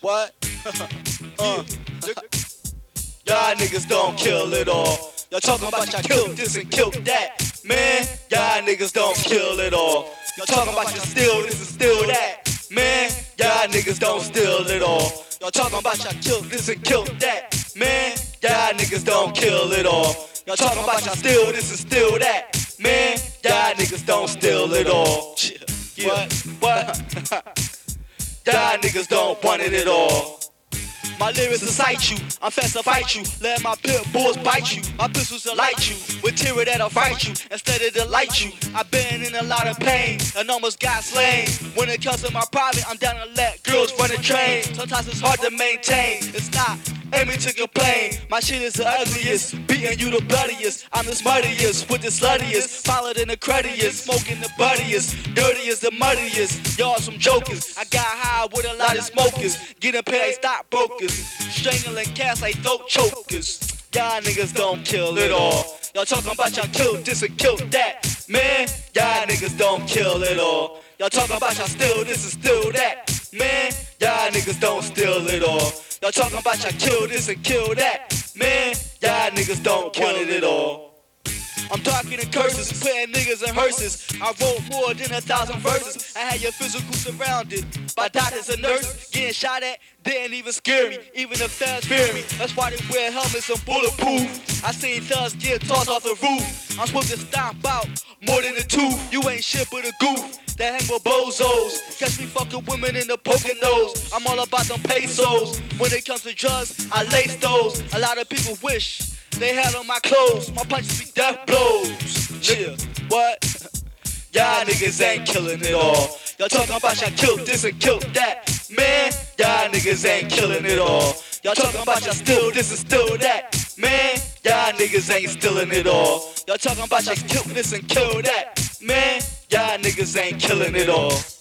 What? uh. Y'all niggas don't kill it all. Y'all talking about y'all killed this and killed that. Man, y'all niggas don't kill it all. Y'all talking about you steal this and steal that. Man, y'all niggas don't steal it all. Y'all talking about y'all killed this and killed that. Man, y'all niggas don't kill it all. Y'all talking about y'all steal this and steal that. Man, y'all niggas don't steal it all. What? What? y'all niggas don't want it at all. My lyrics incite you, I'm fast to fight you. Let my pit bulls bite you. My pistols will light you. With terror that'll fight you instead of delight you. I've been in a lot of pain and almost got slain. When it comes to my private, I'm down to let girls run the train. Sometimes it's hard to maintain. It's not aiming to complain. My shit is the ugliest, beating you the bloodiest. I'm the smartiest, with the sluttiest, followed in the cruddiest, smoking the buddiest, dirtiest, the muddiest. Y'all some jokers. I got high with a lot of smokers, getting paid stockbrokers, strangling cats like throat chokers. Y'all niggas don't kill it all. Y'all talking about y'all killed this and killed that. Man, y'all niggas don't kill it all. Y'all talking about y'all steal this and steal that. Man, y'all niggas don't steal it all. Y'all talking about y'all kill this and kill that. Man, y'all niggas don't kill it at all. I'm talking in curses, putting niggas in hearses. I wrote more than a thousand verses. I had your physical surrounded by doctors and nurses. Getting shot at didn't even scare me, even the feds fear me. That's why they wear helmets and bulletproof. I seen thugs get tossed off the roof. I'm supposed to stomp out more than a two. You ain't shit but a goof that hang with bozos. Catch me fucking women in the poking nose. I'm all about them pesos. When it comes to drugs, I lace those. A lot of people wish they had on my clothes. My punches be death blows. Yeah, what? Y'all niggas ain't killing it all. Y'all talking about y'all killed this and killed that. Man, y'all niggas ain't killing it all. Y'all talking about y'all steal this and steal that. Man, y'all niggas ain't stealing it all. Y'all talking about y'all killed this and killed that. Niggas ain't killing it all.